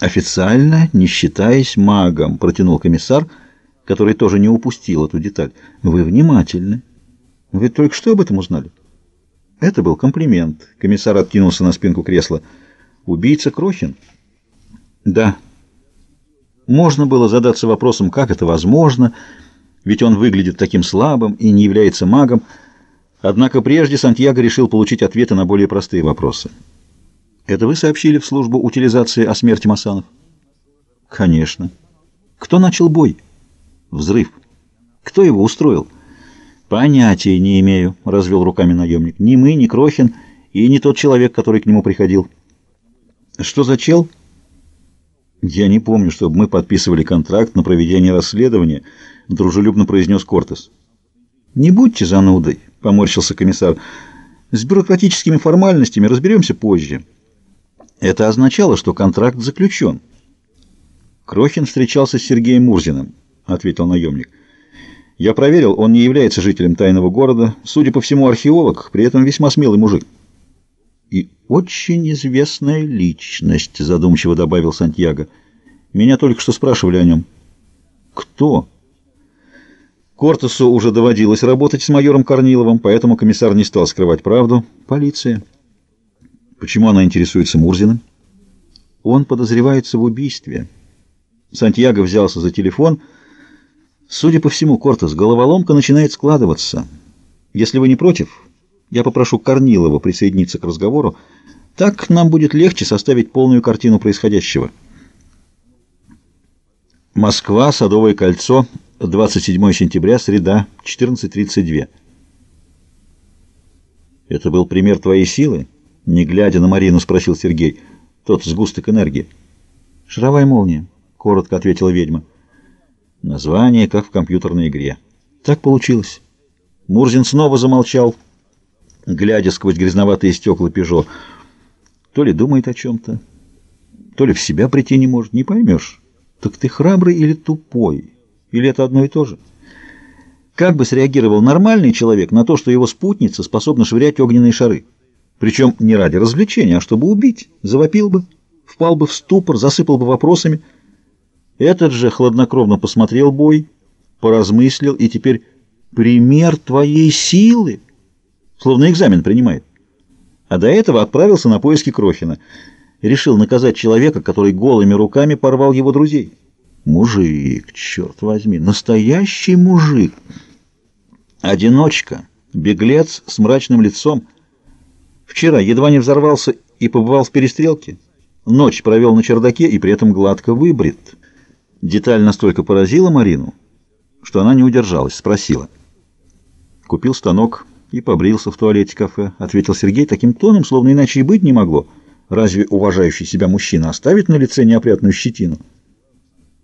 Официально, не считаясь магом, протянул комиссар, который тоже не упустил эту деталь. Вы внимательны. Вы только что об этом узнали? Это был комплимент. Комиссар откинулся на спинку кресла. Убийца Крохин? Да. Можно было задаться вопросом, как это возможно, ведь он выглядит таким слабым и не является магом. Однако прежде Сантьяго решил получить ответы на более простые вопросы. Это вы сообщили в службу утилизации о смерти Масанов? Конечно. Кто начал бой? Взрыв. Кто его устроил? Понятия не имею, развел руками наемник. Ни мы, ни Крохин и не тот человек, который к нему приходил. Что за чел? Я не помню, чтобы мы подписывали контракт на проведение расследования, дружелюбно произнес Кортес. Не будьте занудой, поморщился комиссар. С бюрократическими формальностями разберемся позже. Это означало, что контракт заключен. Крохин встречался с Сергеем Мурзиным, ответил наемник. Я проверил, он не является жителем тайного города, судя по всему, археолог, при этом весьма смелый мужик. И очень известная личность, задумчиво добавил Сантьяго. Меня только что спрашивали о нем. Кто? Кортесу уже доводилось работать с майором Корниловым, поэтому комиссар не стал скрывать правду. Полиция. Почему она интересуется Мурзиным? Он подозревается в убийстве. Сантьяго взялся за телефон. Судя по всему, Кортес, головоломка начинает складываться. Если вы не против, я попрошу Корнилова присоединиться к разговору. Так нам будет легче составить полную картину происходящего. Москва, Садовое кольцо, 27 сентября, среда, 14.32. Это был пример твоей силы? Не глядя на Марину, спросил Сергей. Тот сгусток энергии. «Шаровая молния», — коротко ответила ведьма. Название, как в компьютерной игре. Так получилось. Мурзин снова замолчал, глядя сквозь грязноватые стекла «Пежо». То ли думает о чем-то, то ли в себя прийти не может, не поймешь. Так ты храбрый или тупой? Или это одно и то же? Как бы среагировал нормальный человек на то, что его спутница способна швырять огненные шары? Причем не ради развлечения, а чтобы убить. Завопил бы, впал бы в ступор, засыпал бы вопросами. Этот же хладнокровно посмотрел бой, поразмыслил и теперь пример твоей силы, словно экзамен принимает. А до этого отправился на поиски Крохина. Решил наказать человека, который голыми руками порвал его друзей. Мужик, черт возьми, настоящий мужик. Одиночка, беглец с мрачным лицом — Вчера едва не взорвался и побывал в перестрелке. Ночь провел на чердаке и при этом гладко выбрит. Деталь настолько поразила Марину, что она не удержалась, спросила. Купил станок и побрился в туалете кафе, ответил Сергей таким тоном, словно иначе и быть не могло. Разве уважающий себя мужчина оставит на лице неопрятную щетину?